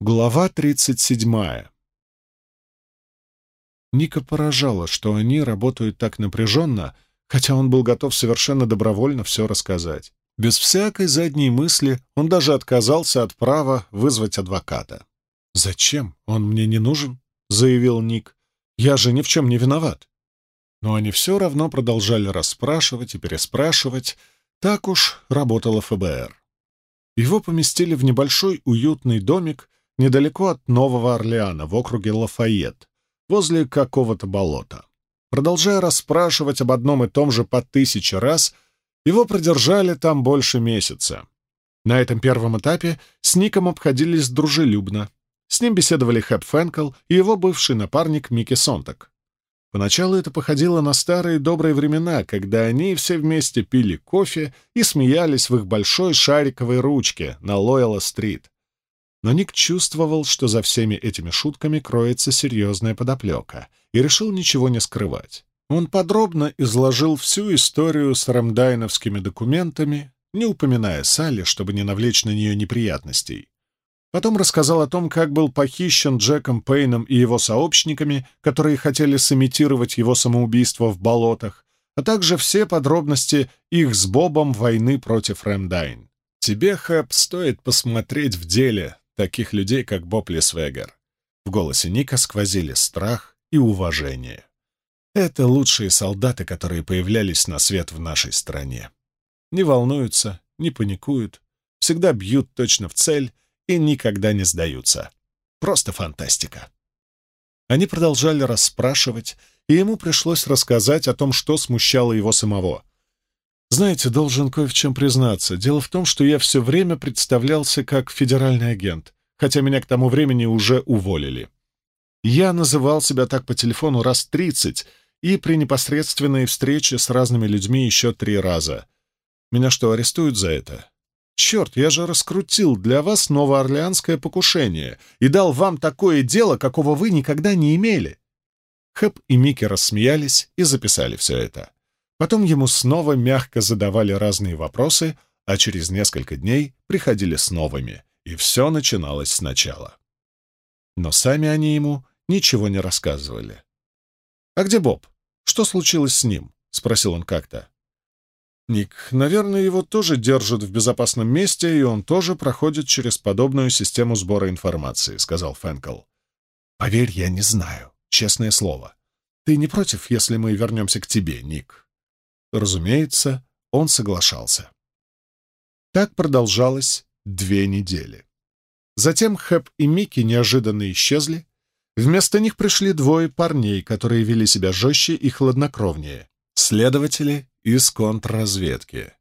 Глава 37. Ника поражала, что они работают так напряженно, хотя он был готов совершенно добровольно все рассказать. Без всякой задней мысли он даже отказался от права вызвать адвоката. «Зачем? Он мне не нужен», — заявил Ник. «Я же ни в чем не виноват». Но они все равно продолжали расспрашивать и переспрашивать. Так уж работало ФБР. Его поместили в небольшой уютный домик, недалеко от Нового Орлеана, в округе Лафайет, возле какого-то болота. Продолжая расспрашивать об одном и том же по тысяче раз, его продержали там больше месяца. На этом первом этапе с Ником обходились дружелюбно. С ним беседовали Хэп Фэнкл и его бывший напарник Микки Сонтак. Поначалу это походило на старые добрые времена, когда они все вместе пили кофе и смеялись в их большой шариковой ручке на Лойла-стрит. Но Ник чувствовал, что за всеми этими шутками кроется серьезная подоплека, и решил ничего не скрывать. Он подробно изложил всю историю с рамдайновскими документами, не упоминая Салли, чтобы не навлечь на нее неприятностей. Потом рассказал о том, как был похищен Джеком Пейном и его сообщниками, которые хотели сымитировать его самоубийство в болотах, а также все подробности их с Бобом войны против Рэмдайн. «Тебе, Хэп, стоит посмотреть в деле таких людей, как Боб Лисвегер. В голосе Ника сквозили страх и уважение. Это лучшие солдаты, которые появлялись на свет в нашей стране. Не волнуются, не паникуют, всегда бьют точно в цель и никогда не сдаются. Просто фантастика. Они продолжали расспрашивать, и ему пришлось рассказать о том, что смущало его самого. Знаете, должен кое в чем признаться. Дело в том, что я все время представлялся как федеральный агент, хотя меня к тому времени уже уволили. Я называл себя так по телефону раз тридцать и при непосредственной встрече с разными людьми еще три раза. Меня что, арестуют за это? Черт, я же раскрутил для вас новоорлеанское покушение и дал вам такое дело, какого вы никогда не имели. Хэп и Микки рассмеялись и записали все это. Потом ему снова мягко задавали разные вопросы, а через несколько дней приходили с новыми, и все начиналось сначала. Но сами они ему ничего не рассказывали. «А где Боб? Что случилось с ним?» — спросил он как-то. «Ник, наверное, его тоже держат в безопасном месте, и он тоже проходит через подобную систему сбора информации», — сказал Фэнкл. «Поверь, я не знаю, честное слово. Ты не против, если мы вернемся к тебе, Ник?» Разумеется, он соглашался. Так продолжалось две недели. Затем Хэп и Микки неожиданно исчезли. Вместо них пришли двое парней, которые вели себя жестче и хладнокровнее. Следователи из контрразведки.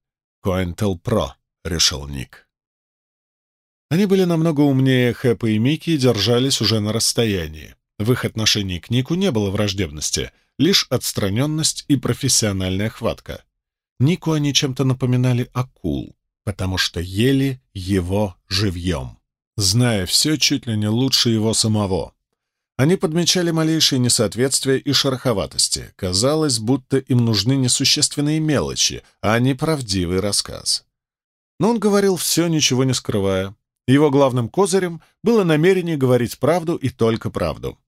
«Коинтел-Про», — решил Ник. Они были намного умнее Хэпа и Микки и держались уже на расстоянии. В их отношении к Нику не было враждебности — лишь отстраненность и профессиональная хватка. Нику они чем-то напоминали акул, потому что ели его живьем, зная все чуть ли не лучше его самого. Они подмечали малейшие несоответствия и шероховатости. Казалось, будто им нужны несущественные мелочи, а не правдивый рассказ. Но он говорил все, ничего не скрывая. Его главным козырем было намерение говорить правду и только правду.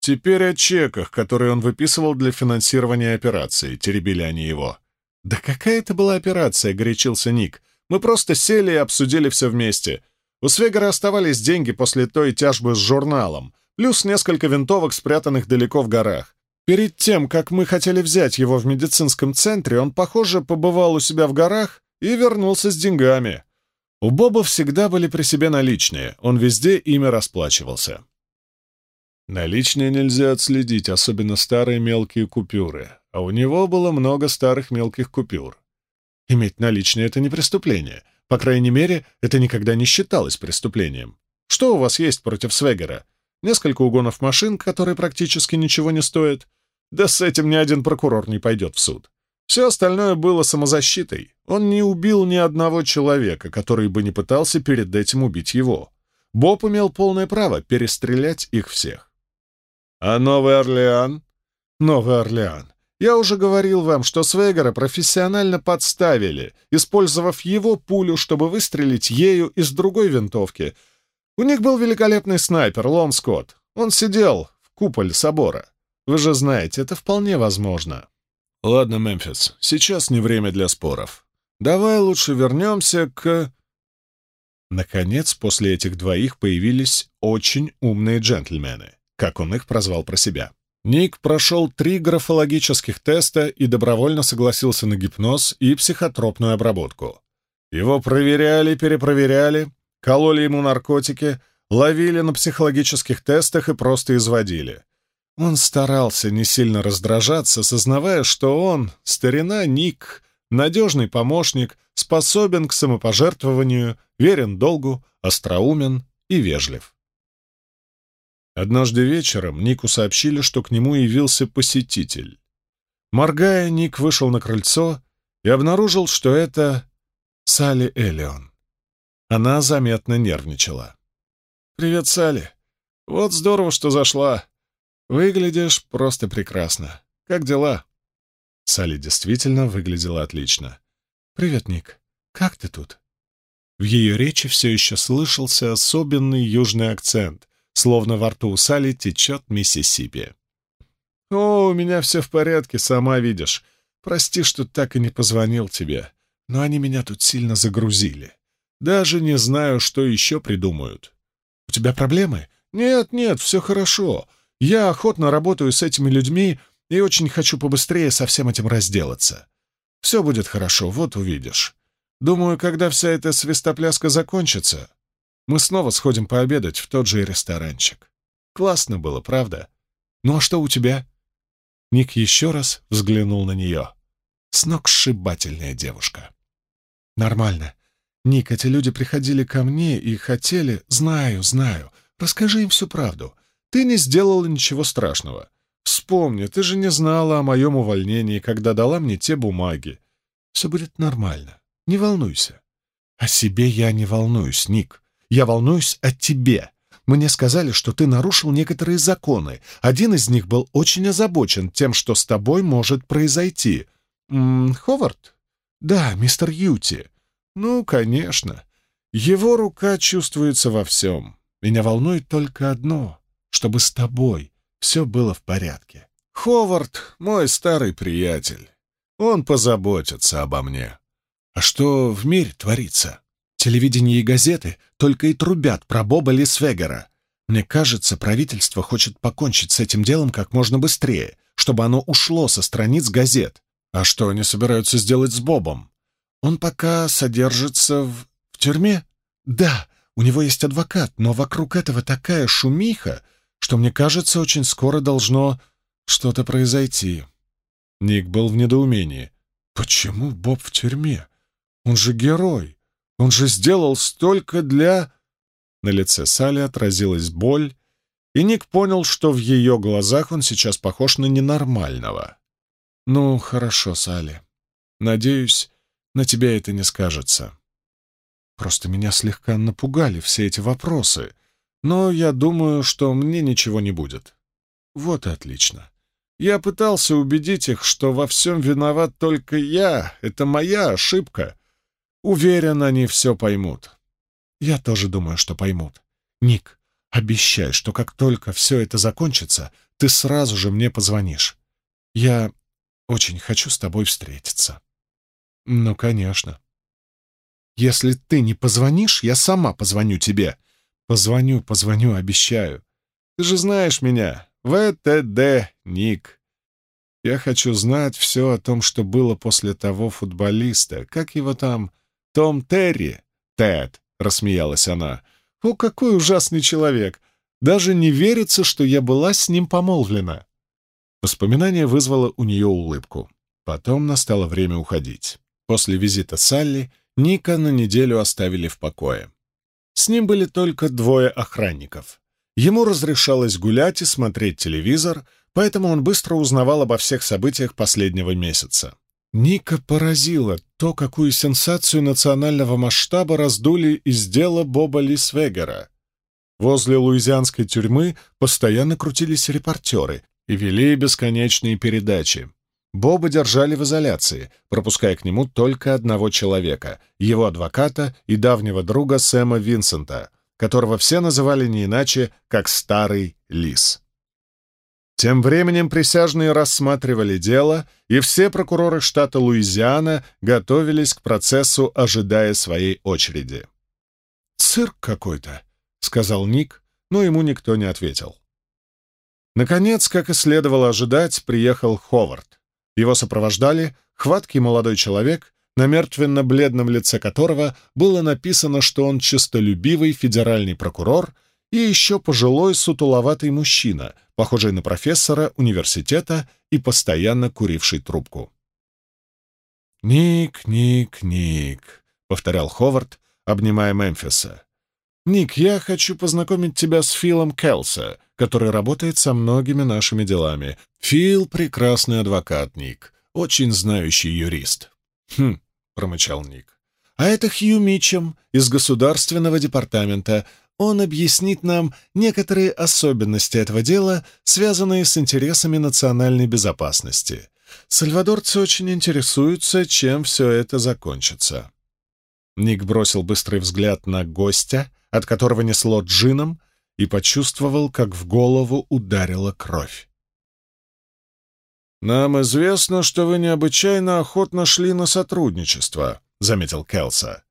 Теперь о чеках, которые он выписывал для финансирования операции, теребили они его. «Да какая это была операция?» — горячился Ник. «Мы просто сели и обсудили все вместе. У Свегера оставались деньги после той тяжбы с журналом, плюс несколько винтовок, спрятанных далеко в горах. Перед тем, как мы хотели взять его в медицинском центре, он, похоже, побывал у себя в горах и вернулся с деньгами. У Боба всегда были при себе наличные, он везде ими расплачивался. Наличные нельзя отследить, особенно старые мелкие купюры, а у него было много старых мелких купюр. Иметь наличные — это не преступление. По крайней мере, это никогда не считалось преступлением. Что у вас есть против Свегера? Несколько угонов машин, которые практически ничего не стоят. Да с этим ни один прокурор не пойдет в суд. Все остальное было самозащитой. Он не убил ни одного человека, который бы не пытался перед этим убить его. Боб имел полное право перестрелять их всех. А Новый Орлеан? Новый Орлеан. Я уже говорил вам, что Свегера профессионально подставили, использовав его пулю, чтобы выстрелить ею из другой винтовки. У них был великолепный снайпер, Лон Скотт. Он сидел в куполе собора. Вы же знаете, это вполне возможно. Ладно, Мемфис, сейчас не время для споров. Давай лучше вернемся к... Наконец, после этих двоих появились очень умные джентльмены, как он их прозвал про себя. Ник прошел три графологических теста и добровольно согласился на гипноз и психотропную обработку. Его проверяли, перепроверяли, кололи ему наркотики, ловили на психологических тестах и просто изводили. Он старался не сильно раздражаться, сознавая, что он, старина Ник, надежный помощник, способен к самопожертвованию, верен долгу, остроумен и вежлив. Однажды вечером Нику сообщили, что к нему явился посетитель. Моргая, Ник вышел на крыльцо и обнаружил, что это Салли Элеон. Она заметно нервничала. «Привет, Салли. Вот здорово, что зашла. Выглядишь просто прекрасно. Как дела?» Салли действительно выглядела отлично. «Привет, Ник. Как ты тут?» В ее речи все еще слышался особенный южный акцент, словно во рту у Салли течет Миссисипи. «О, у меня все в порядке, сама видишь. Прости, что так и не позвонил тебе, но они меня тут сильно загрузили. Даже не знаю, что еще придумают. У тебя проблемы? Нет, нет, все хорошо. Я охотно работаю с этими людьми и очень хочу побыстрее со всем этим разделаться. Все будет хорошо, вот увидишь. Думаю, когда вся эта свистопляска закончится, мы снова сходим пообедать в тот же ресторанчик. Классно было, правда? Ну а что у тебя?» Ник еще раз взглянул на нее. Сногсшибательная девушка. «Нормально. Ник, эти люди приходили ко мне и хотели... Знаю, знаю. Расскажи им всю правду. Ты не сделала ничего страшного. Вспомни, ты же не знала о моем увольнении, когда дала мне те бумаги. Все будет нормально. Не волнуйся. О себе я не волнуюсь, Ник. Я волнуюсь о тебе. Мне сказали, что ты нарушил некоторые законы. Один из них был очень озабочен тем, что с тобой может произойти. М -м, Ховард? Да, мистер Юти. Ну, конечно. Его рука чувствуется во всем. Меня волнует только одно чтобы с тобой все было в порядке. Ховард — мой старый приятель. Он позаботится обо мне. А что в мире творится? Телевидение и газеты только и трубят про Боба Лисвегера. Мне кажется, правительство хочет покончить с этим делом как можно быстрее, чтобы оно ушло со страниц газет. А что они собираются сделать с Бобом? Он пока содержится в, в тюрьме? Да, у него есть адвокат, но вокруг этого такая шумиха, что, мне кажется, очень скоро должно что-то произойти. Ник был в недоумении. Почему Боб в тюрьме? Он же герой. Он же сделал столько для... На лице Салли отразилась боль, и Ник понял, что в ее глазах он сейчас похож на ненормального. «Ну, хорошо, Салли. Надеюсь, на тебя это не скажется. Просто меня слегка напугали все эти вопросы. Но я думаю, что мне ничего не будет. Вот и отлично. Я пытался убедить их, что во всем виноват только я. Это моя ошибка. Уверен, они все поймут. Я тоже думаю, что поймут. Ник, обещай, что как только все это закончится, ты сразу же мне позвонишь. Я очень хочу с тобой встретиться. Ну, конечно. Если ты не позвонишь, я сама позвоню тебе. Позвоню, позвоню, обещаю. Ты же знаешь меня. ВТД, Ник. Я хочу знать все о том, что было после того футболиста. Как его там? Том Терри? Тед, рассмеялась она. О, какой ужасный человек! Даже не верится, что я была с ним помолвлена. Воспоминание вызвало у нее улыбку. Потом настало время уходить. После визита Салли Ника на неделю оставили в покое. С ним были только двое охранников. Ему разрешалось гулять и смотреть телевизор, поэтому он быстро узнавал обо всех событиях последнего месяца. Ника поразило то, какую сенсацию национального масштаба раздули из дела Боба Лисвегера. Возле луизианской тюрьмы постоянно крутились репортеры и вели бесконечные передачи. Боба держали в изоляции, пропуская к нему только одного человека — его адвоката и давнего друга Сэма Винсента, которого все называли не иначе, как Старый Лис. Тем временем присяжные рассматривали дело, и все прокуроры штата Луизиана готовились к процессу, ожидая своей очереди. «Цирк какой-то», — сказал Ник, но ему никто не ответил. Наконец, как и следовало ожидать, приехал Ховард. Его сопровождали хваткий молодой человек, на мертвенно-бледном лице которого было написано, что он честолюбивый федеральный прокурор — и еще пожилой сутуловатый мужчина, похожий на профессора университета и постоянно куривший трубку. «Ник, Ник, Ник», — повторял Ховард, обнимая Мемфиса. «Ник, я хочу познакомить тебя с Филом Келса, который работает со многими нашими делами. Фил — прекрасный адвокат, Ник, очень знающий юрист». «Хм», — промычал Ник. «А это Хью Мичем из Государственного департамента он объяснит нам некоторые особенности этого дела, связанные с интересами национальной безопасности. Сальвадорцы очень интересуются, чем все это закончится. Ник бросил быстрый взгляд на гостя, от которого несло джином, и почувствовал, как в голову ударила кровь. «Нам известно, что вы необычайно охотно шли на сотрудничество», — заметил Келса.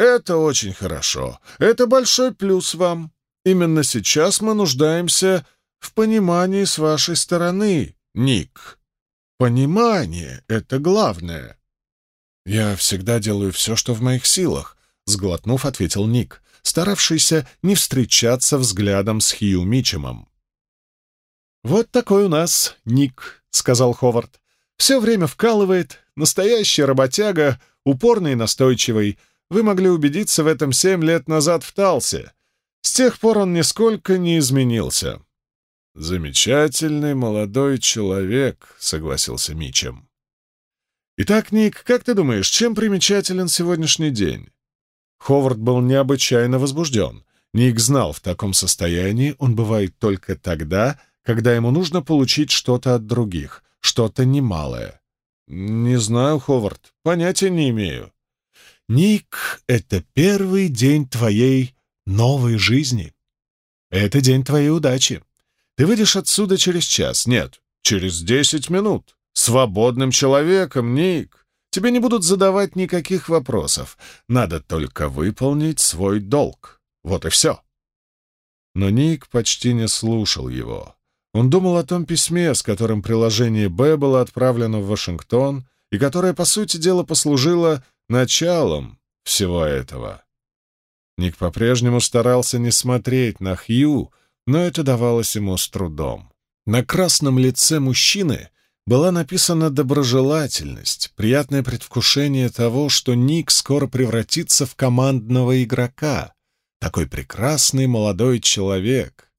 Это очень хорошо. Это большой плюс вам. Именно сейчас мы нуждаемся в понимании с вашей стороны, Ник. Понимание — это главное. Я всегда делаю все, что в моих силах, — сглотнув, ответил Ник, старавшийся не встречаться взглядом с Хью Мичемом. «Вот такой у нас Ник», — сказал Ховард. «Все время вкалывает, настоящий работяга, упорный и настойчивый, вы могли убедиться в этом семь лет назад в Талсе. С тех пор он нисколько не изменился». «Замечательный молодой человек», — согласился Мичем. «Итак, Ник, как ты думаешь, чем примечателен сегодняшний день?» Ховард был необычайно возбужден. Ник знал, в таком состоянии он бывает только тогда, когда ему нужно получить что-то от других, что-то немалое. «Не знаю, Ховард, понятия не имею». Ник, это первый день твоей новой жизни. Это день твоей удачи. Ты выйдешь отсюда через час, нет, через десять минут. Свободным человеком, Ник. Тебе не будут задавать никаких вопросов. Надо только выполнить свой долг. Вот и все. Но Ник почти не слушал его. Он думал о том письме, с которым приложение «Б» было отправлено в Вашингтон, и которое, по сути дела, послужило началом всего этого. Ник по-прежнему старался не смотреть на Хью, но это давалось ему с трудом. На красном лице мужчины была написана доброжелательность, приятное предвкушение того, что Ник скоро превратится в командного игрока. Такой прекрасный молодой человек.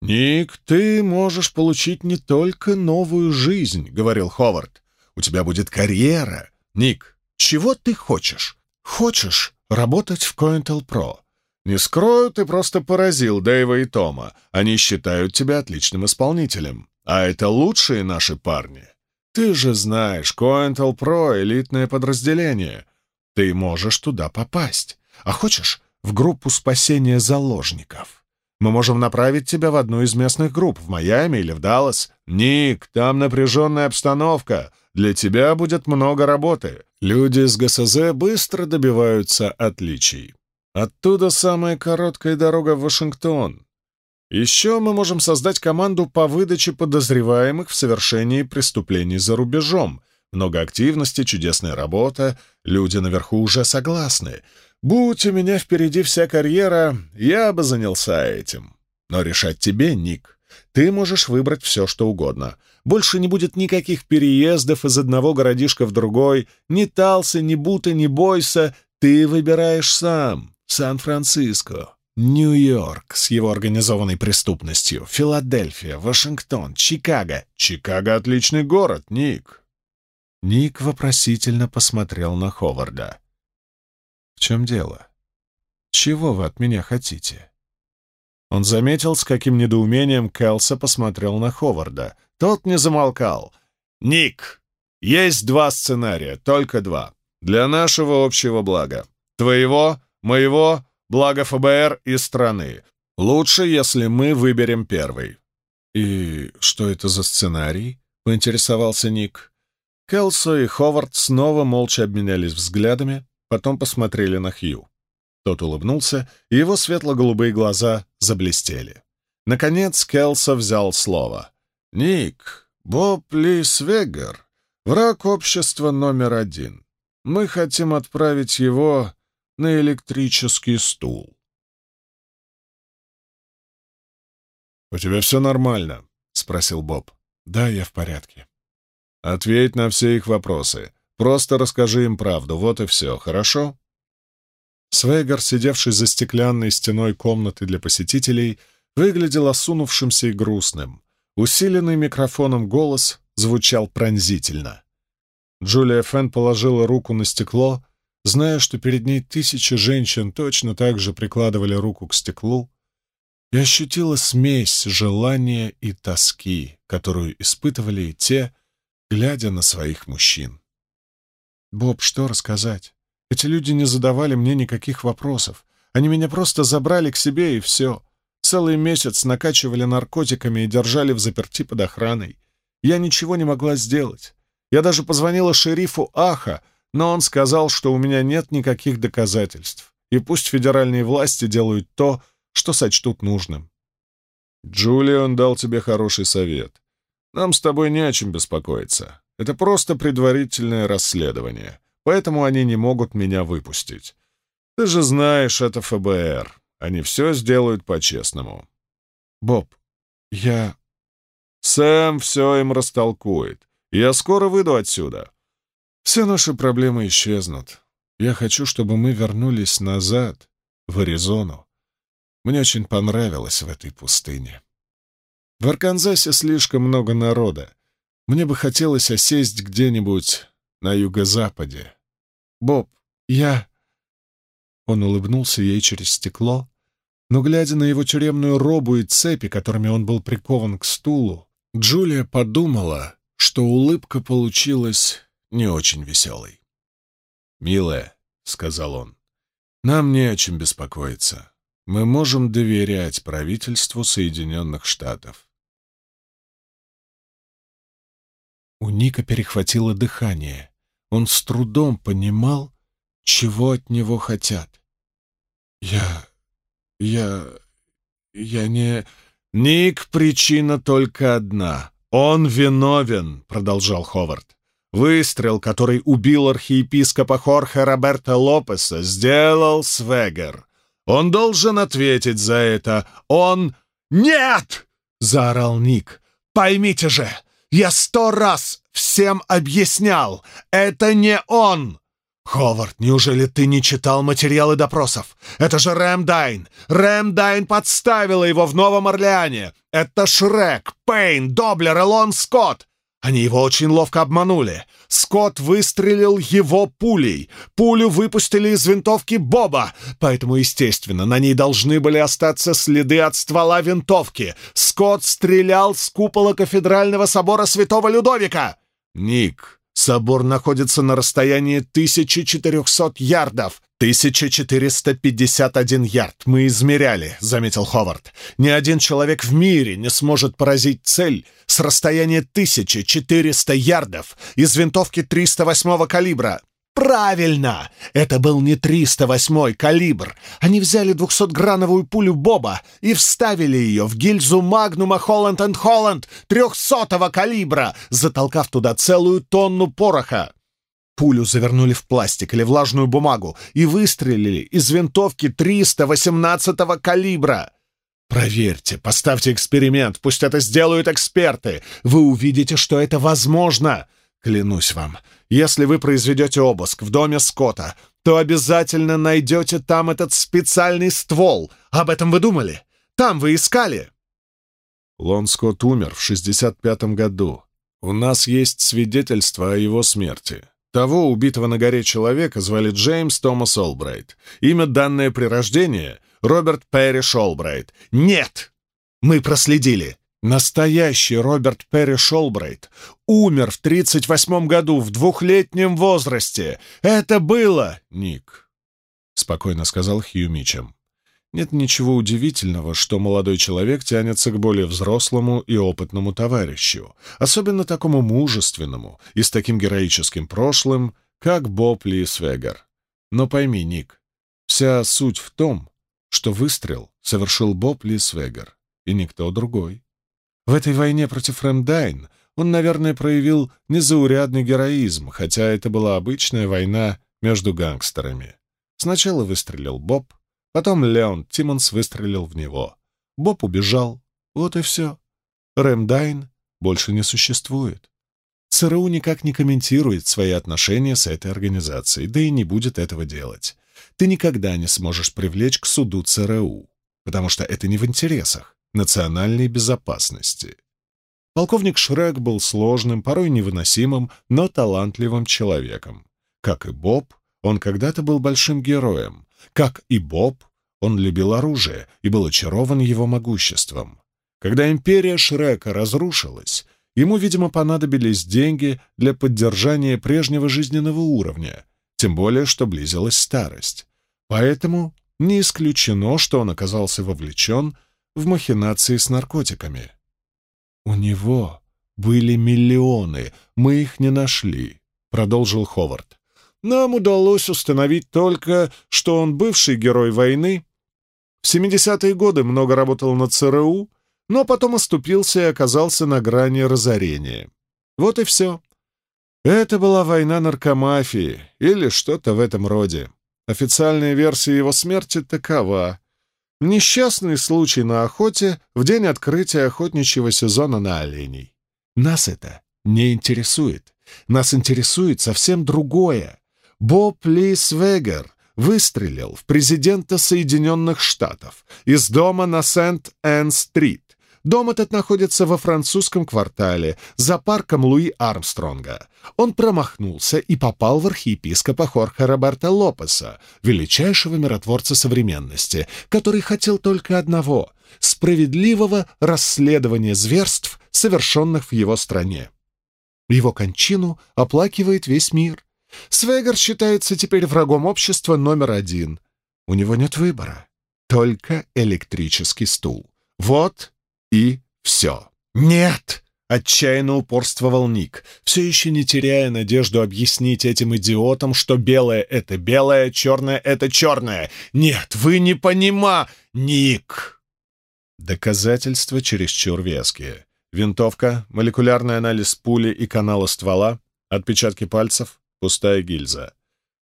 «Ник, ты можешь получить не только новую жизнь», — говорил Ховард. «У тебя будет карьера. Ник, чего ты хочешь? Хочешь работать в Cointel Pro? Не скрою, ты просто поразил Дэйва и Тома. Они считают тебя отличным исполнителем. А это лучшие наши парни. Ты же знаешь, Cointel Pro — элитное подразделение. Ты можешь туда попасть. А хочешь в группу спасения заложников? Мы можем направить тебя в одну из местных групп, в Майами или в Даллас. Ник, там напряженная обстановка. Для тебя будет много работы. Люди с ГСЗ быстро добиваются отличий. Оттуда самая короткая дорога в Вашингтон. Еще мы можем создать команду по выдаче подозреваемых в совершении преступлений за рубежом. Много активности, чудесная работа, люди наверху уже согласны. Будь у меня впереди вся карьера, я бы занялся этим. Но решать тебе, Ник. Ты можешь выбрать все, что угодно. Больше не будет никаких переездов из одного городишка в другой. Ни Талса, ни Бута, ни Бойса. Ты выбираешь сам. Сан-Франциско, Нью-Йорк с его организованной преступностью, Филадельфия, Вашингтон, Чикаго. Чикаго — отличный город, Ник. Ник вопросительно посмотрел на Ховарда. «В чем дело? Чего вы от меня хотите?» Он заметил, с каким недоумением Келса посмотрел на Ховарда. Тот не замолкал. «Ник, есть два сценария, только два. Для нашего общего блага. Твоего, моего, Благо ФБР и страны. Лучше, если мы выберем первый». «И что это за сценарий?» — поинтересовался Ник. Келсо и Ховард снова молча обменялись взглядами, потом посмотрели на Хью. Тот улыбнулся, и его светло-голубые глаза заблестели. Наконец Келсо взял слово. «Ник, Боб Ли враг общества номер один. Мы хотим отправить его на электрический стул». «У тебя все нормально?» — спросил Боб. «Да, я в порядке». «Ответь на все их вопросы. Просто расскажи им правду, вот и все, хорошо?» Свегар, сидевший за стеклянной стеной комнаты для посетителей, выглядел осунувшимся и грустным. Усиленный микрофоном голос звучал пронзительно. Джулия Фен положила руку на стекло, зная, что перед ней тысячи женщин точно так же прикладывали руку к стеклу, и ощутила смесь желания и тоски, которую испытывали и те, глядя на своих мужчин. «Боб, что рассказать? Эти люди не задавали мне никаких вопросов. Они меня просто забрали к себе, и все. Целый месяц накачивали наркотиками и держали в заперти под охраной. Я ничего не могла сделать. Я даже позвонила шерифу Аха, но он сказал, что у меня нет никаких доказательств, и пусть федеральные власти делают то, что сочтут нужным. Джулиан дал тебе хороший совет. Нам с тобой не о чем беспокоиться. Это просто предварительное расследование поэтому они не могут меня выпустить. Ты же знаешь, это ФБР. Они все сделают по-честному. Боб, я... Сэм все им растолкует. Я скоро выйду отсюда. Все наши проблемы исчезнут. Я хочу, чтобы мы вернулись назад, в Аризону. Мне очень понравилось в этой пустыне. В Арканзасе слишком много народа. Мне бы хотелось осесть где-нибудь на юго-западе. Боб, я...» Он улыбнулся ей через стекло, но, глядя на его тюремную робу и цепи, которыми он был прикован к стулу, Джулия подумала, что улыбка получилась не очень веселой. «Милая», — сказал он, — «нам не о чем беспокоиться. Мы можем доверять правительству Соединенных Штатов». У Ника перехватило дыхание. Он с трудом понимал, чего от него хотят. «Я... я... я не...» «Ник, причина только одна. Он виновен», — продолжал Ховард. «Выстрел, который убил архиепископа Хорхе Роберта Лопеса, сделал Свегер. Он должен ответить за это. Он...» «Нет!» — заорал Ник. «Поймите же, я сто раз всем объяснял. Это не он!» «Ховард, неужели ты не читал материалы допросов? Это же Рэм Дайн! Рэм Дайн подставила его в Новом Орлеане! Это Шрек, Пейн, Доблер и Лон Скотт! Они его очень ловко обманули. Скотт выстрелил его пулей. Пулю выпустили из винтовки Боба, поэтому, естественно, на ней должны были остаться следы от ствола винтовки. Скотт стрелял с купола кафедрального собора Святого Людовика. Ник, собор находится на расстоянии 1400 ярдов. 1451 ярд мы измеряли, заметил Ховард. Ни один человек в мире не сможет поразить цель с расстояния 1400 ярдов из винтовки 308 калибра. Правильно! Это был не 308 калибр. Они взяли 200-грановую пулю Боба и вставили ее в гильзу Магнума Холланд энд Холланд 300-го калибра, затолкав туда целую тонну пороха. Пулю завернули в пластик или влажную бумагу и выстрелили из винтовки 318-го калибра. Проверьте, поставьте эксперимент, пусть это сделают эксперты. Вы увидите, что это возможно. Клянусь вам, если вы произведете обыск в доме Скотта, то обязательно найдете там этот специальный ствол. Об этом вы думали? Там вы искали?» Лон Скотт умер в 65-м году. У нас есть свидетельство о его смерти. Того убитого на горе человека звали Джеймс Томас Олбрайт. Имя, данное при рождении — Роберт Перриш Олбрайт. Нет! Мы проследили. Настоящий Роберт Перри Шолбрайт умер в 38 году в двухлетнем возрасте. Это было, Ник, — спокойно сказал Хью Мичем. Нет ничего удивительного, что молодой человек тянется к более взрослому и опытному товарищу, особенно такому мужественному и с таким героическим прошлым, как Боб Лисвегер. Но пойми, Ник, вся суть в том, что выстрел совершил Боб Лисвегер, и никто другой. В этой войне против Рэмдайн он, наверное, проявил незаурядный героизм, хотя это была обычная война между гангстерами. Сначала выстрелил Боб, потом Леон Тиммонс выстрелил в него. Боб убежал. Вот и все. Рэмдайн больше не существует. ЦРУ никак не комментирует свои отношения с этой организацией, да и не будет этого делать. Ты никогда не сможешь привлечь к суду ЦРУ, потому что это не в интересах национальной безопасности. Полковник Шрек был сложным, порой невыносимым, но талантливым человеком. Как и Боб, он когда-то был большим героем. Как и Боб, он любил оружие и был очарован его могуществом. Когда империя Шрека разрушилась, ему, видимо, понадобились деньги для поддержания прежнего жизненного уровня, тем более, что близилась старость. Поэтому не исключено, что он оказался вовлечен в махинации с наркотиками. «У него были миллионы, мы их не нашли», — продолжил Ховард. «Нам удалось установить только, что он бывший герой войны. В 70-е годы много работал на ЦРУ, но потом оступился и оказался на грани разорения. Вот и все. Это была война наркомафии или что-то в этом роде. Официальная версия его смерти такова. Несчастный случай на охоте в день открытия охотничьего сезона на оленей. Нас это не интересует. Нас интересует совсем другое. Боб Ли Свегер выстрелил в президента Соединенных Штатов из дома на Сент-Энн-стрит Дом этот находится во французском квартале, за парком Луи Армстронга. Он промахнулся и попал в архиепископа Хорха Роберта Лопеса, величайшего миротворца современности, который хотел только одного — справедливого расследования зверств, совершенных в его стране. Его кончину оплакивает весь мир. Свегер считается теперь врагом общества номер один. У него нет выбора, только электрический стул. Вот и все. «Нет!» — отчаянно упорствовал Ник, все еще не теряя надежду объяснить этим идиотам, что белое — это белое, черное — это черное. «Нет, вы не понима... Ник!» Доказательства чересчур веские. Винтовка, молекулярный анализ пули и канала ствола, отпечатки пальцев, пустая гильза.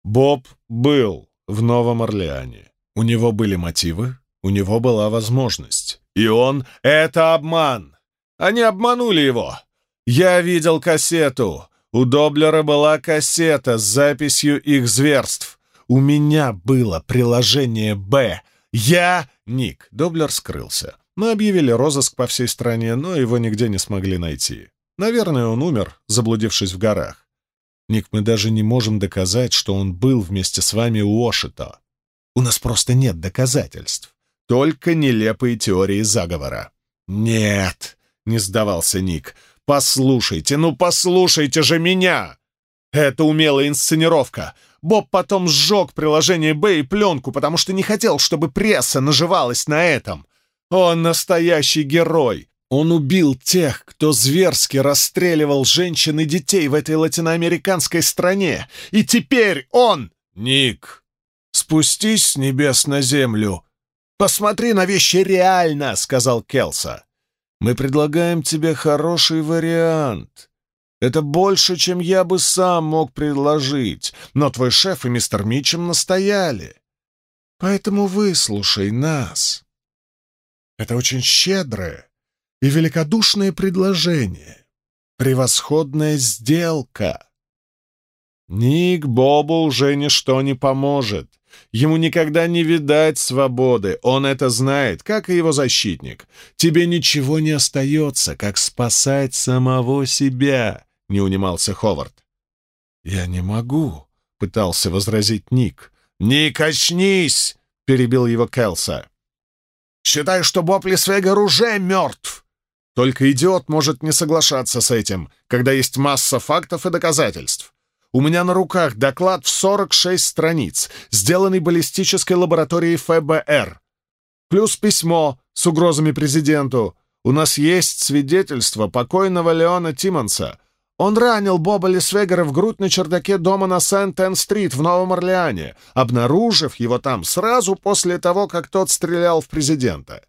Боб был в Новом Орлеане. У него были мотивы, у него была возможность. И он — это обман. Они обманули его. Я видел кассету. У Доблера была кассета с записью их зверств. У меня было приложение «Б». Я... Ник. Доблер скрылся. Мы объявили розыск по всей стране, но его нигде не смогли найти. Наверное, он умер, заблудившись в горах. Ник, мы даже не можем доказать, что он был вместе с вами у Ошита. У нас просто нет доказательств. Только нелепые теории заговора. «Нет», — не сдавался Ник, — «послушайте, ну послушайте же меня!» «Это умелая инсценировка. Боб потом сжег приложение «Б» и пленку, потому что не хотел, чтобы пресса наживалась на этом. Он настоящий герой. Он убил тех, кто зверски расстреливал женщин и детей в этой латиноамериканской стране. И теперь он... Ник, спустись с небес на землю «Посмотри на вещи реально», — сказал Келса. «Мы предлагаем тебе хороший вариант. Это больше, чем я бы сам мог предложить, но твой шеф и мистер Митчем настояли. Поэтому выслушай нас. Это очень щедрое и великодушное предложение. Превосходная сделка. Ник Бобу уже ничто не поможет. Ему никогда не видать свободы, он это знает, как и его защитник. Тебе ничего не остается, как спасать самого себя, — не унимался Ховард. «Я не могу», — пытался возразить Ник. «Ник, очнись!» — перебил его Келса. «Считай, что Боб Лисвегер уже мертв!» Только идиот может не соглашаться с этим, когда есть масса фактов и доказательств. У меня на руках доклад в 46 страниц, сделанный баллистической лабораторией ФБР. плюс письмо с угрозами президенту. У нас есть свидетельство покойного Леона Тиммонса. Он ранил Боба Лисвегера в грудь на чердаке дома на Сент-Энн-стрит в Новом Орлеане, обнаружив его там сразу после того, как тот стрелял в президента.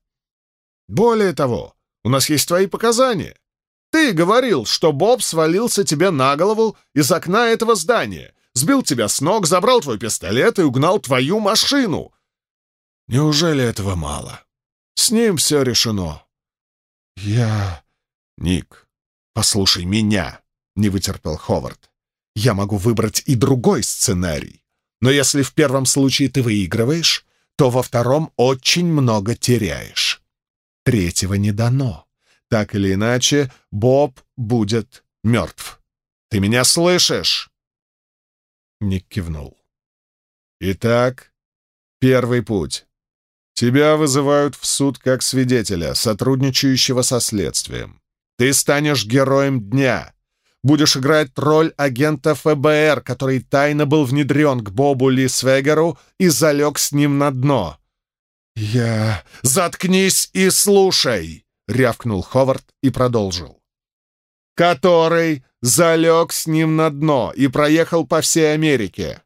Более того, у нас есть твои показания. Ты говорил, что Боб свалился тебе на голову из окна этого здания, сбил тебя с ног, забрал твой пистолет и угнал твою машину. Неужели этого мало? С ним все решено. Я... Ник, послушай меня, не вытерпел Ховард. Я могу выбрать и другой сценарий. Но если в первом случае ты выигрываешь, то во втором очень много теряешь. Третьего не дано. Так или иначе, Боб будет мертв. Ты меня слышишь?» Ник кивнул. «Итак, первый путь. Тебя вызывают в суд как свидетеля, сотрудничающего со следствием. Ты станешь героем дня. Будешь играть роль агента ФБР, который тайно был внедрен к Бобу Ли Свегеру и залег с ним на дно. «Я... Заткнись и слушай!» — рявкнул Ховард и продолжил. «Который залег с ним на дно и проехал по всей Америке.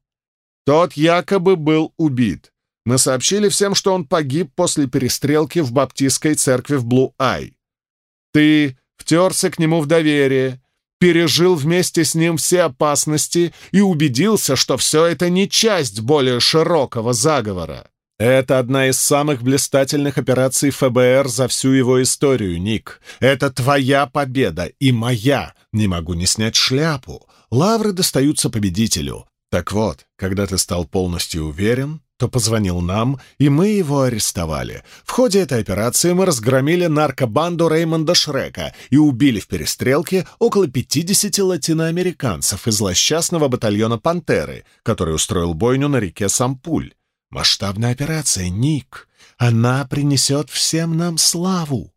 Тот якобы был убит. Мы сообщили всем, что он погиб после перестрелки в баптистской церкви в Блу-Ай. Ты втерся к нему в доверие, пережил вместе с ним все опасности и убедился, что все это не часть более широкого заговора. Это одна из самых блистательных операций ФБР за всю его историю, Ник. Это твоя победа и моя. Не могу не снять шляпу. Лавры достаются победителю. Так вот, когда ты стал полностью уверен, то позвонил нам, и мы его арестовали. В ходе этой операции мы разгромили наркобанду Реймонда Шрека и убили в перестрелке около 50 латиноамериканцев из злосчастного батальона «Пантеры», который устроил бойню на реке Сампуль. Масштабная операция, Ник. Она принесет всем нам славу.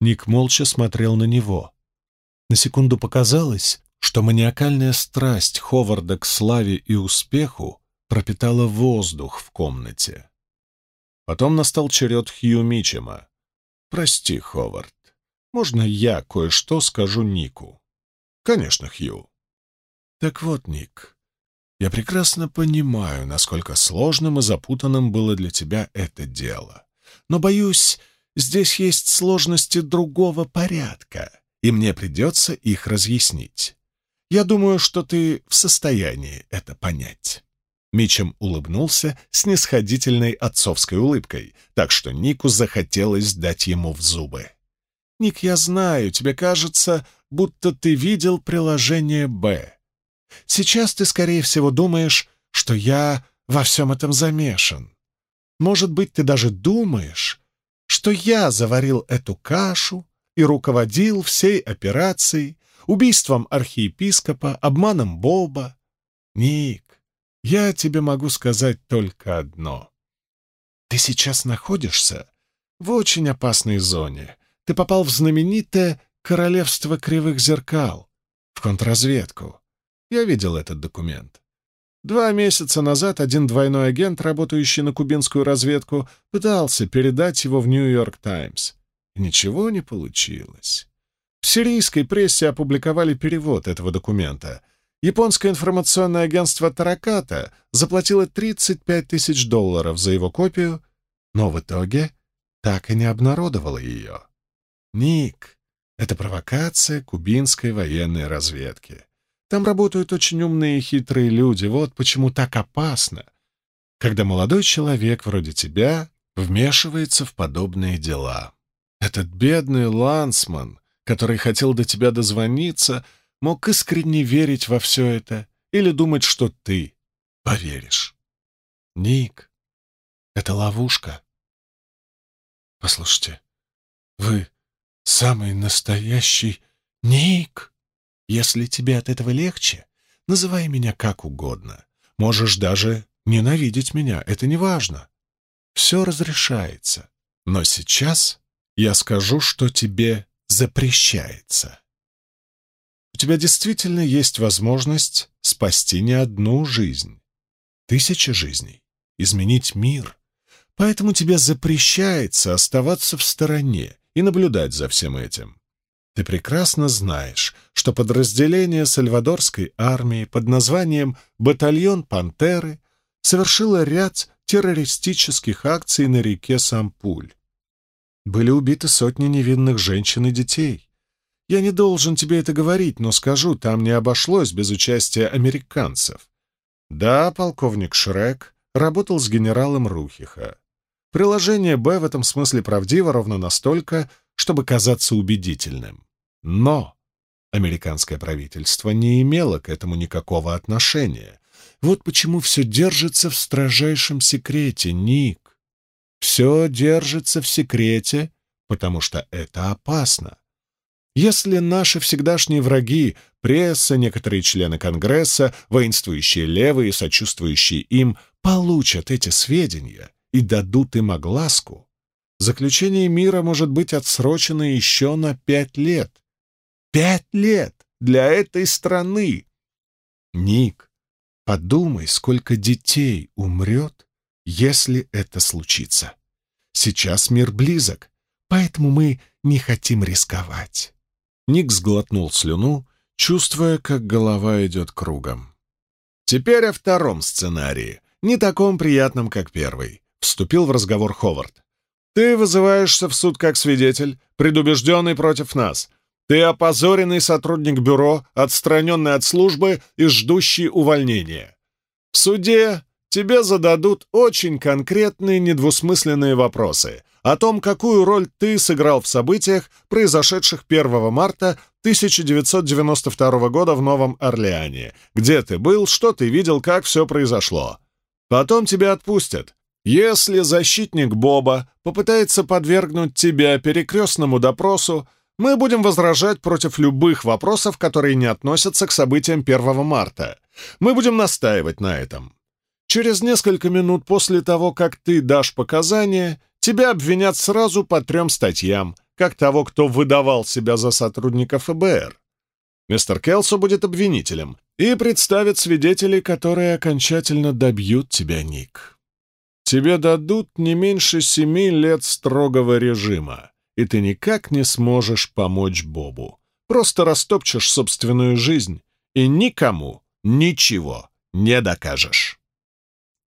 Ник молча смотрел на него. На секунду показалось, что маниакальная страсть Ховарда к славе и успеху пропитала воздух в комнате. Потом настал черед Хью Мичема. «Прости, Ховард, можно я кое-что скажу Нику?» «Конечно, Хью». «Так вот, Ник, я прекрасно понимаю, насколько сложным и запутанным было для тебя это дело. Но, боюсь, здесь есть сложности другого порядка, и мне придется их разъяснить. Я думаю, что ты в состоянии это понять». Мичем улыбнулся с нисходительной отцовской улыбкой, так что Нику захотелось дать ему в зубы. «Ник, я знаю, тебе кажется, будто ты видел приложение «Б». Сейчас ты, скорее всего, думаешь, что я во всем этом замешан. Может быть, ты даже думаешь, что я заварил эту кашу и руководил всей операцией, убийством архиепископа, обманом Боба. Ник, я тебе могу сказать только одно. Ты сейчас находишься в очень опасной зоне. Ты попал в знаменитое Королевство Кривых Зеркал, в контрразведку. Я видел этот документ. Два месяца назад один двойной агент, работающий на кубинскую разведку, пытался передать его в «Нью-Йорк Таймс». Ничего не получилось. В сирийской прессе опубликовали перевод этого документа. Японское информационное агентство «Тараката» заплатило 35 тысяч долларов за его копию, но в итоге так и не обнародовало ее. Ник — это провокация кубинской военной разведки. Там работают очень умные и хитрые люди. Вот почему так опасно, когда молодой человек вроде тебя вмешивается в подобные дела. Этот бедный лансман, который хотел до тебя дозвониться, мог искренне верить во все это или думать, что ты поверишь. Ник, это ловушка. Послушайте, вы самый настоящий Ник. Если тебе от этого легче, называй меня как угодно. Можешь даже ненавидеть меня, это не важно. Все разрешается. Но сейчас я скажу, что тебе запрещается. У тебя действительно есть возможность спасти не одну жизнь, тысячи жизней, изменить мир, Поэтому тебе запрещается оставаться в стороне и наблюдать за всем этим. Ты прекрасно знаешь, что подразделение сальвадорской армии под названием «Батальон Пантеры» совершило ряд террористических акций на реке Сампуль. Были убиты сотни невинных женщин и детей. Я не должен тебе это говорить, но скажу, там не обошлось без участия американцев. Да, полковник Шрек работал с генералом Рухиха. Приложение «Б» в этом смысле правдиво ровно настолько, чтобы казаться убедительным. Но американское правительство не имело к этому никакого отношения. Вот почему все держится в строжайшем секрете, Ник. Все держится в секрете, потому что это опасно. Если наши всегдашние враги, пресса, некоторые члены Конгресса, воинствующие левые, сочувствующие им, получат эти сведения и дадут им огласку, заключение мира может быть отсрочено еще на пять лет. Пять лет для этой страны! Ник, подумай, сколько детей умрет, если это случится. Сейчас мир близок, поэтому мы не хотим рисковать. Ник сглотнул слюну, чувствуя, как голова идет кругом. Теперь о втором сценарии, не таком приятном, как первый, вступил в разговор Ховард. Ты вызываешься в суд как свидетель, предубежденный против нас, ты опозоренный сотрудник бюро, отстраненный от службы и ждущий увольнения. В суде тебе зададут очень конкретные недвусмысленные вопросы о том, какую роль ты сыграл в событиях, произошедших 1 марта 1992 года в Новом Орлеане. Где ты был, что ты видел, как все произошло. Потом тебя отпустят. Если защитник Боба попытается подвергнуть тебя перекрестному допросу, мы будем возражать против любых вопросов, которые не относятся к событиям 1 марта. Мы будем настаивать на этом. Через несколько минут после того, как ты дашь показания, тебя обвинят сразу по трем статьям, как того, кто выдавал себя за сотрудника ФБР. Мистер Келсо будет обвинителем и представит свидетелей, которые окончательно добьют тебя, Ник. Тебе дадут не меньше семи лет строгого режима и ты никак не сможешь помочь Бобу. Просто растопчешь собственную жизнь и никому ничего не докажешь.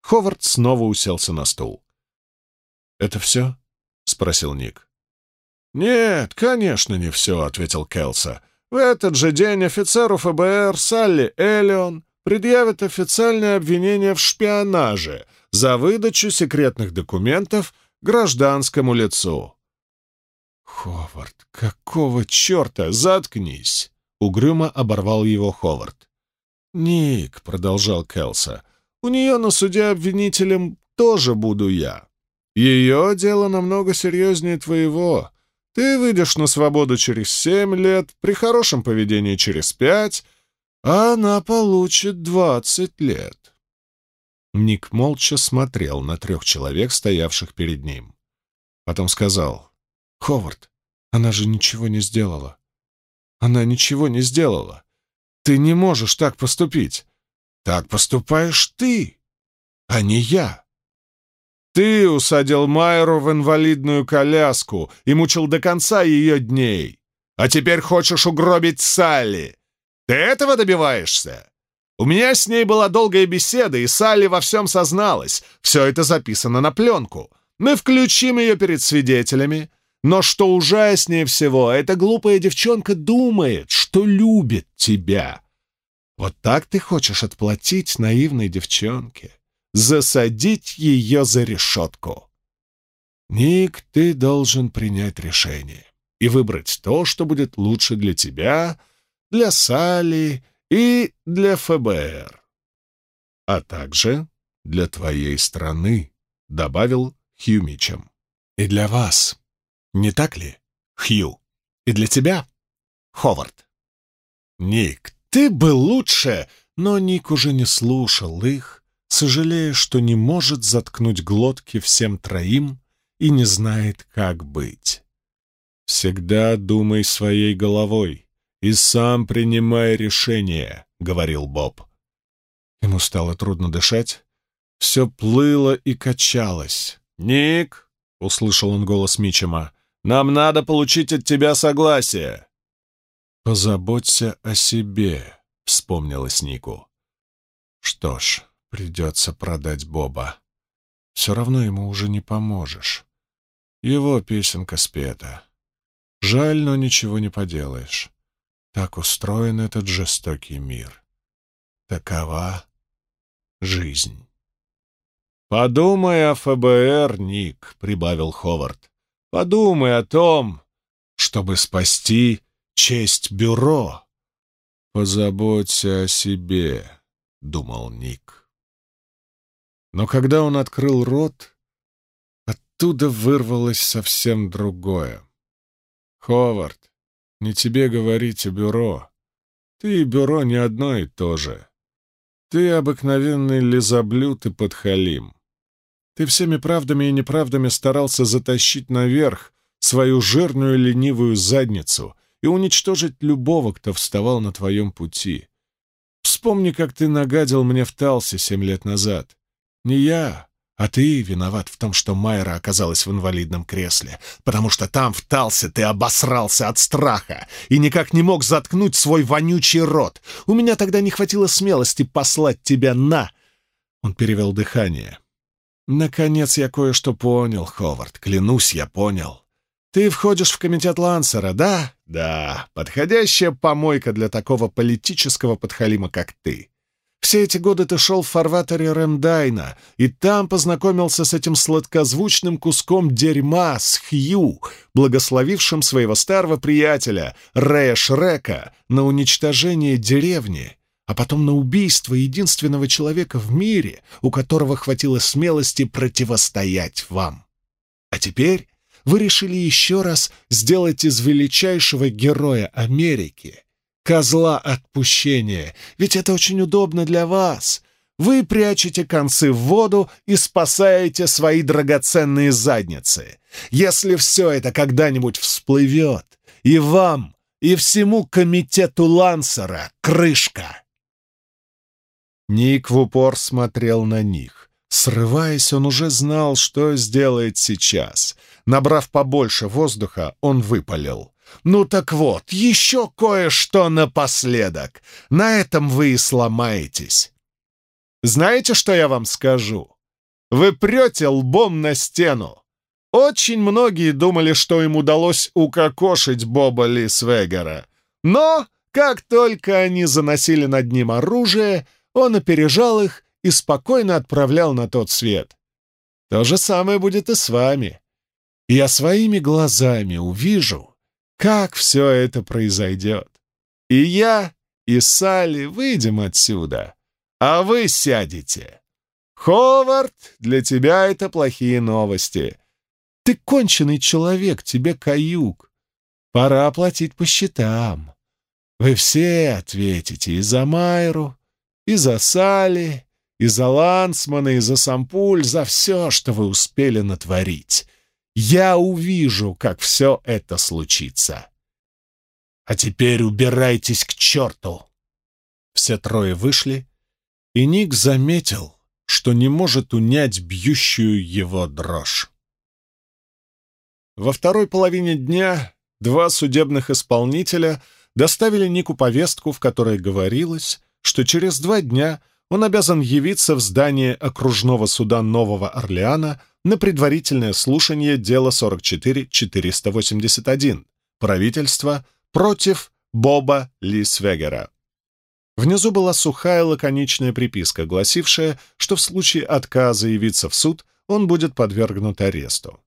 Ховард снова уселся на стул. «Это все?» — спросил Ник. «Нет, конечно, не все», — ответил Келса. «В этот же день офицеру ФБР Салли Эллион предъявят официальное обвинение в шпионаже за выдачу секретных документов гражданскому лицу. «Ховард, какого черта? Заткнись!» — угрюмо оборвал его Ховард. «Ник», — продолжал Келса, — «у нее на суде обвинителем тоже буду я. Ее дело намного серьезнее твоего. Ты выйдешь на свободу через семь лет, при хорошем поведении через пять, а она получит двадцать лет». Ник молча смотрел на трех человек, стоявших перед ним. Потом сказал, Ховард, она же ничего не сделала. Она ничего не сделала. Ты не можешь так поступить. Так поступаешь ты, а не я. Ты усадил Майру в инвалидную коляску и мучил до конца ее дней. А теперь хочешь угробить Салли. Ты этого добиваешься? У меня с ней была долгая беседа, и Салли во всем созналась. Все это записано на пленку. Мы включим ее перед свидетелями, но что ужаснее всего, эта глупая девчонка думает, что любит тебя. Вот так ты хочешь отплатить наивной девчонке, засадить ее за решетку. Ник, ты должен принять решение и выбрать то, что будет лучше для тебя, для Салли и для ФБР, а также для твоей страны, добавил Хью Мичем. И для вас, не так ли, Хью? И для тебя, Ховард? Ник, ты бы лучше... Но Ник уже не слушал их, сожалея, что не может заткнуть глотки всем троим и не знает, как быть. «Всегда думай своей головой и сам принимай решение», — говорил Боб. Ему стало трудно дышать, все плыло и качалось. «Ник!» — услышал он голос Мичема. «Нам надо получить от тебя согласие!» «Позаботься о себе», — вспомнилось Нику. «Что ж, придется продать Боба. Все равно ему уже не поможешь. Его песенка спета. Жаль, но ничего не поделаешь. Так устроен этот жестокий мир. Такова жизнь». «Подумай о ФБР, Ник», — прибавил Ховард. «Подумай о том, чтобы спасти честь бюро». «Позаботься о себе», — думал Ник. Но когда он открыл рот, оттуда вырвалось совсем другое. «Ховард, не тебе говорить о бюро. Ты и бюро не одно и то же. Ты обыкновенный лизоблюд и подхалим. Ты всеми правдами и неправдами старался затащить наверх свою жирную ленивую задницу и уничтожить любого, кто вставал на твоем пути. Вспомни, как ты нагадил мне в Талсе семь лет назад. Не я, а ты виноват в том, что Майра оказалась в инвалидном кресле, потому что там, в Талсе, ты обосрался от страха и никак не мог заткнуть свой вонючий рот. У меня тогда не хватило смелости послать тебя на...» Он перевел дыхание. «Наконец я кое-что понял, Ховард. Клянусь, я понял. Ты входишь в комитет Лансера, да? Да, подходящая помойка для такого политического подхалима, как ты. Все эти годы ты шел в фарватере Рэмдайна, и там познакомился с этим сладкозвучным куском дерьма, с Хью, благословившим своего старого приятеля, Рэя Шрека, на уничтожение деревни а потом на убийство единственного человека в мире, у которого хватило смелости противостоять вам. А теперь вы решили еще раз сделать из величайшего героя Америки козла отпущения, ведь это очень удобно для вас. Вы прячете концы в воду и спасаете свои драгоценные задницы. Если все это когда-нибудь всплывет, и вам, и всему комитету Лансера крышка. Ник в упор смотрел на них. Срываясь, он уже знал, что сделает сейчас. Набрав побольше воздуха, он выпалил. «Ну так вот, еще кое-что напоследок. На этом вы и сломаетесь. Знаете, что я вам скажу? Вы прете лбом на стену. Очень многие думали, что им удалось укокошить Боба Лисвегера. Но, как только они заносили над ним оружие, он опережал их и спокойно отправлял на тот свет. То же самое будет и с вами. Я своими глазами увижу, как все это произойдет. И я, и Салли выйдем отсюда, а вы сядете. Ховард, для тебя это плохие новости. Ты конченый человек, тебе каюк. Пора оплатить по счетам. Вы все ответите и за Майру, и за Сали, и за Лансмана, и за Сампуль, за все, что вы успели натворить. Я увижу, как все это случится. А теперь убирайтесь к черту!» Все трое вышли, и Ник заметил, что не может унять бьющую его дрожь. Во второй половине дня два судебных исполнителя доставили Нику повестку, в которой говорилось, что через два дня он обязан явиться в здание окружного суда Нового Орлеана на предварительное слушание дела 44-481 правительство против Боба Лисвегера. Внизу была сухая лаконичная приписка, гласившая, что в случае отказа явиться в суд он будет подвергнут аресту.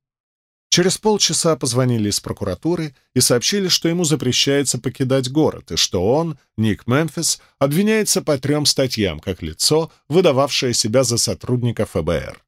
Через полчаса позвонили из прокуратуры и сообщили, что ему запрещается покидать город, и что он, Ник Мемфис, обвиняется по трем статьям, как лицо, выдававшее себя за сотрудника ФБР.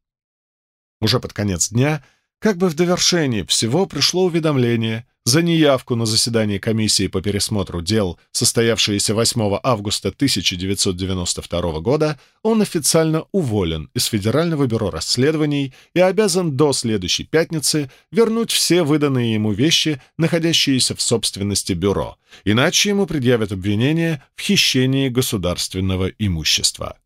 Уже под конец дня как бы в довершении всего пришло уведомление за неявку на заседание комиссии по пересмотру дел, состоявшееся 8 августа 1992 года, он официально уволен из Федерального бюро расследований и обязан до следующей пятницы вернуть все выданные ему вещи, находящиеся в собственности бюро, иначе ему предъявят обвинение в хищении государственного имущества.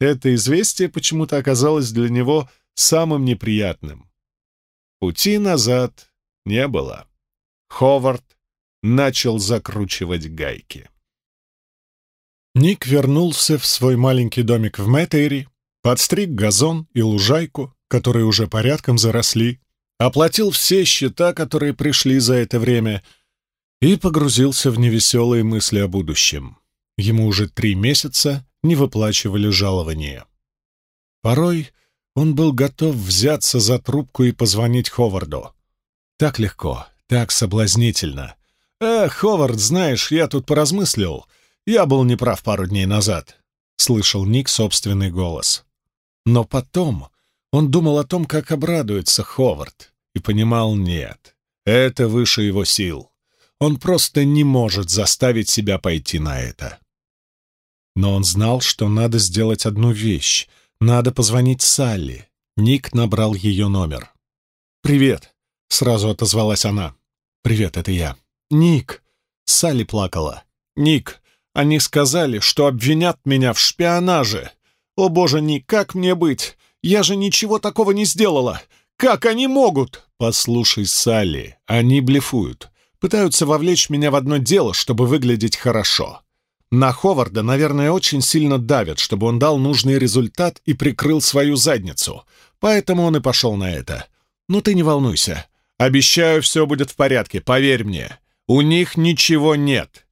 Это известие почему-то оказалось для него самым неприятным. Пути назад не было. Ховард начал закручивать гайки. Ник вернулся в свой маленький домик в Мэттейри, подстриг газон и лужайку, которые уже порядком заросли, оплатил все счета, которые пришли за это время, и погрузился в невеселые мысли о будущем. Ему уже три месяца не выплачивали жалования. Порой он был готов взяться за трубку и позвонить Ховарду. Так легко, так соблазнительно. «Эх, Ховард, знаешь, я тут поразмыслил. Я был неправ пару дней назад», — слышал Ник собственный голос. Но потом он думал о том, как обрадуется Ховард, и понимал, нет, это выше его сил. Он просто не может заставить себя пойти на это. Но он знал, что надо сделать одну вещь. Надо позвонить Салли. Ник набрал ее номер. «Привет», — сразу отозвалась она. «Привет, это я». «Ник!» — Салли плакала. «Ник, они сказали, что обвинят меня в шпионаже. О боже, Ник, как мне быть? Я же ничего такого не сделала. Как они могут?» «Послушай, Салли, они блефуют. Пытаются вовлечь меня в одно дело, чтобы выглядеть хорошо. На Ховарда, наверное, очень сильно давят, чтобы он дал нужный результат и прикрыл свою задницу. Поэтому он и пошел на это. Но ты не волнуйся. Обещаю, все будет в порядке, поверь мне. У них ничего нет.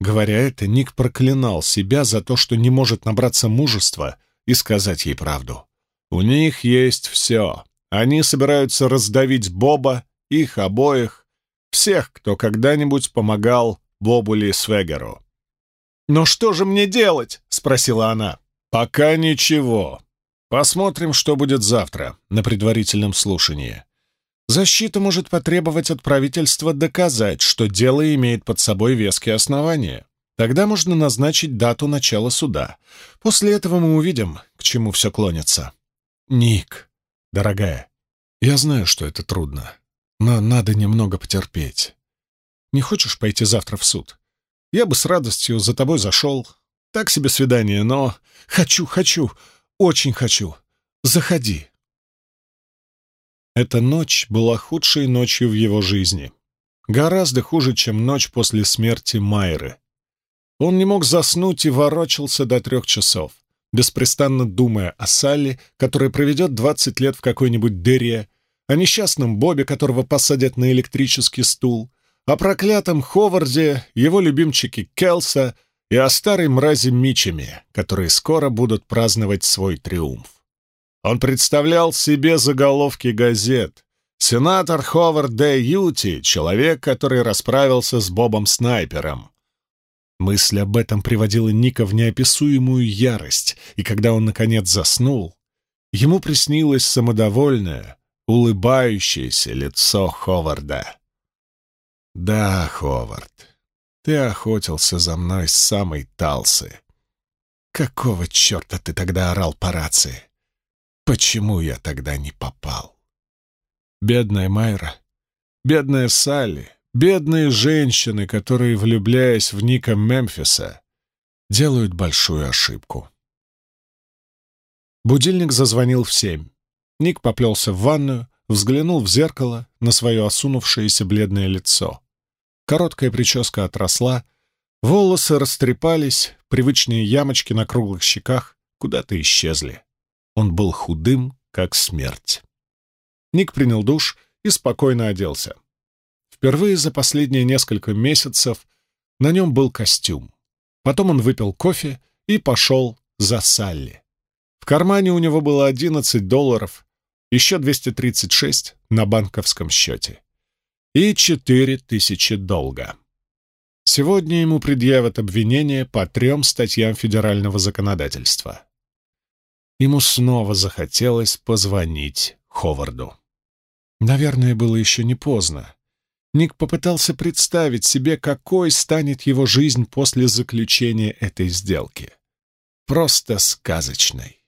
Говоря это, Ник проклинал себя за то, что не может набраться мужества и сказать ей правду. У них есть все. Они собираются раздавить Боба, их обоих, всех, кто когда-нибудь помогал Бобу Ли. «Но что же мне делать?» — спросила она. «Пока ничего. Посмотрим, что будет завтра на предварительном слушании. Защита может потребовать от правительства доказать, что дело имеет под собой веские основания. Тогда можно назначить дату начала суда. После этого мы увидим, к чему все клонится. Ник, дорогая, я знаю, что это трудно, но надо немного потерпеть. Не хочешь пойти завтра в суд? Я бы с радостью за тобой зашел. Так себе свидание, но... Хочу, хочу, очень хочу. Заходи. Эта ночь была худшей ночью в его жизни. Гораздо хуже, чем ночь после смерти Майры. Он не мог заснуть и ворочался до трех часов, беспрестанно думая о Салли, которая проведет 20 лет в какой-нибудь дыре, о несчастном Бобе, которого посадят на электрический стул, о проклятом Ховарде, его любимчике Келса и о старой мразе Мичами, которые скоро будут праздновать свой триумф. Он представлял себе заголовки газет. Сенатор Ховард Д. Юти, человек, который расправился с Бобом Снайпером. Мысль об этом приводила Ника в неописуемую ярость, и когда он, наконец, заснул, ему приснилось самодовольное, улыбающееся лицо Ховарда. «Да, Ховард, ты охотился за мной с самой Талсы. Какого черта ты тогда орал по рации? Почему я тогда не попал? Бедная Майра, бедная Салли, бедные женщины, которые, влюбляясь в Ника Мемфиса, делают большую ошибку. Будильник зазвонил в семь. Ник поплелся в ванную, взглянул в зеркало на свое осунувшееся бледное лицо. Короткая прическа отросла, волосы растрепались, привычные ямочки на круглых щеках куда-то исчезли. Он был худым, как смерть. Ник принял душ и спокойно оделся. Впервые за последние несколько месяцев на нем был костюм. Потом он выпил кофе и пошел за Салли. В кармане у него было 11 долларов, еще 236 на банковском счете и 4 тысячи долга. Сегодня ему предъявят обвинение по трем статьям федерального законодательства. Ему снова захотелось позвонить Ховарду. Наверное, было еще не поздно. Ник попытался представить себе, какой станет его жизнь после заключения этой сделки. Просто сказочной.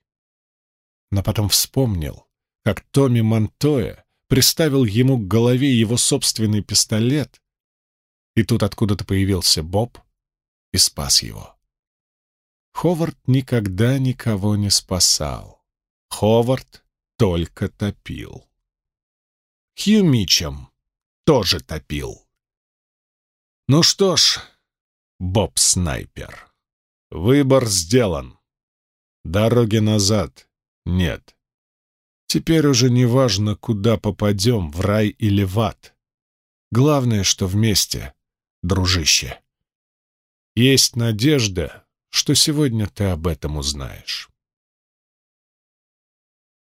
Но потом вспомнил, как Томми Монтоя приставил ему к голове его собственный пистолет, и тут откуда-то появился Боб и спас его. Ховард никогда никого не спасал. Ховард только топил. Хью Мичем тоже топил. Ну что ж, Боб-снайпер, выбор сделан. Дороги назад нет. Теперь уже не важно, куда попадем, в рай или в ад. Главное, что вместе, дружище. Есть надежда, что сегодня ты об этом узнаешь.